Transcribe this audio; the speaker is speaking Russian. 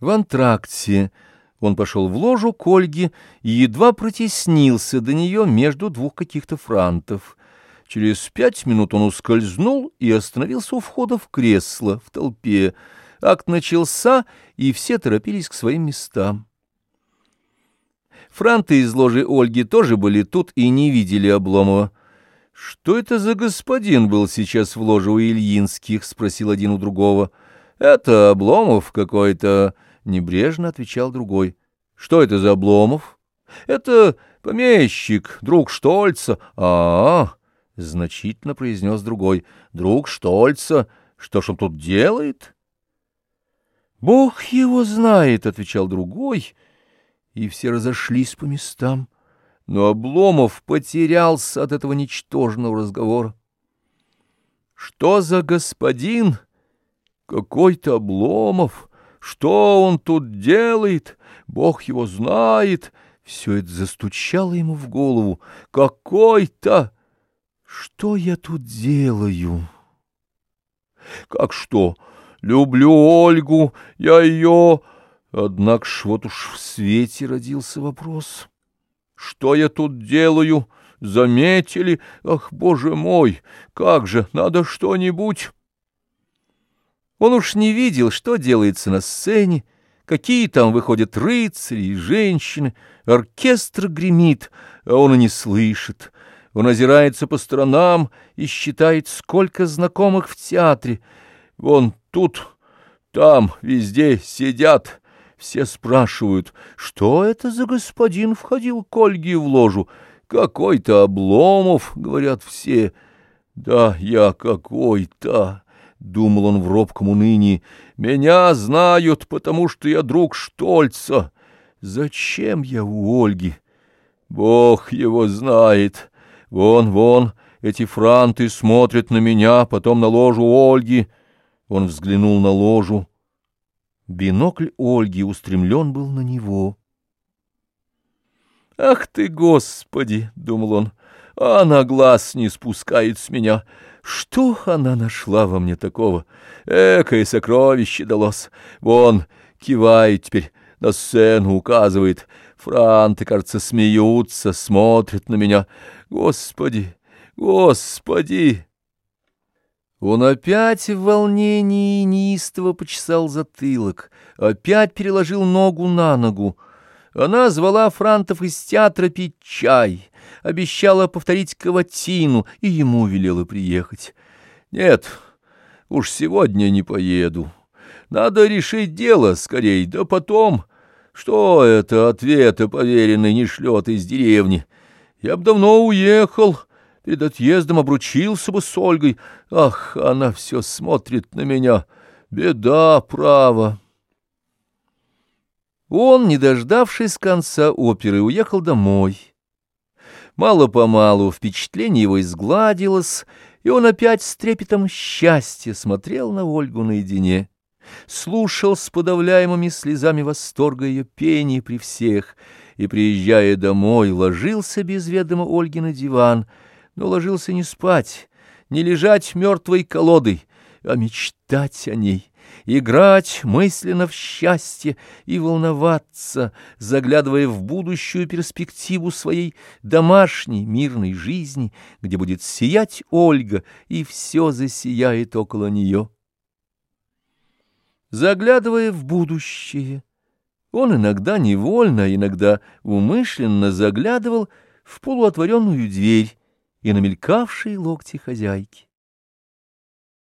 В антракте он пошел в ложу к Ольге и едва протеснился до нее между двух каких-то франтов. Через пять минут он ускользнул и остановился у входа в кресло в толпе. Акт начался, и все торопились к своим местам. Франты из ложи Ольги тоже были тут и не видели Обломова. «Что это за господин был сейчас в ложе у Ильинских?» — спросил один у другого. «Это Обломов какой-то...» Небрежно отвечал другой. Что это за Обломов? Это помещик, друг Штольца. А, -а, -а значительно произнес другой. Друг Штольца. Что ж он тут делает? Бог его знает, отвечал другой, и все разошлись по местам. Но Обломов потерялся от этого ничтожного разговора. Что за господин? Какой-то Обломов! Что он тут делает? Бог его знает. Все это застучало ему в голову. Какой-то... Что я тут делаю? Как что? Люблю Ольгу, я ее... Однако ж вот уж в свете родился вопрос. Что я тут делаю? Заметили? Ах, боже мой, как же, надо что-нибудь... Он уж не видел, что делается на сцене, какие там выходят рыцари и женщины, оркестр гремит, а он и не слышит. Он озирается по сторонам и считает, сколько знакомых в театре. Вон тут, там, везде сидят. Все спрашивают, что это за господин входил к Ольге в ложу. Какой-то Обломов, говорят все. Да, я какой-то... — думал он в робком унынии, — меня знают, потому что я друг Штольца. Зачем я у Ольги? Бог его знает. Вон, вон, эти франты смотрят на меня, потом на ложу Ольги. Он взглянул на ложу. Бинокль Ольги устремлен был на него. «Ах ты, Господи!» — думал он. «А она глаз не спускает с меня». Что она нашла во мне такого? Экое сокровище далось. Вон, кивает теперь, на сцену указывает. Франты, кажется, смеются, смотрят на меня. Господи, господи! Он опять в волнении неистово почесал затылок, опять переложил ногу на ногу. Она звала Франтов из театра пить чай — обещала повторить каватину и ему велела приехать. Нет, уж сегодня не поеду. Надо решить дело скорей, да потом... Что это ответа поверенный не шлет из деревни? Я б давно уехал, перед отъездом обручился бы с Ольгой. Ах, она все смотрит на меня. Беда, право. Он, не дождавшись конца оперы, уехал домой. Мало-помалу впечатление его изгладилось, и он опять с трепетом счастья смотрел на Ольгу наедине, слушал с подавляемыми слезами восторга ее пение при всех, и, приезжая домой, ложился без ведома Ольги на диван, но ложился не спать, не лежать мертвой колодой, а мечтать о ней, играть мысленно в счастье и волноваться, заглядывая в будущую перспективу своей домашней мирной жизни, где будет сиять Ольга, и все засияет около нее. Заглядывая в будущее, он иногда невольно, иногда умышленно заглядывал в полуотворенную дверь и намелькавшие локти хозяйки.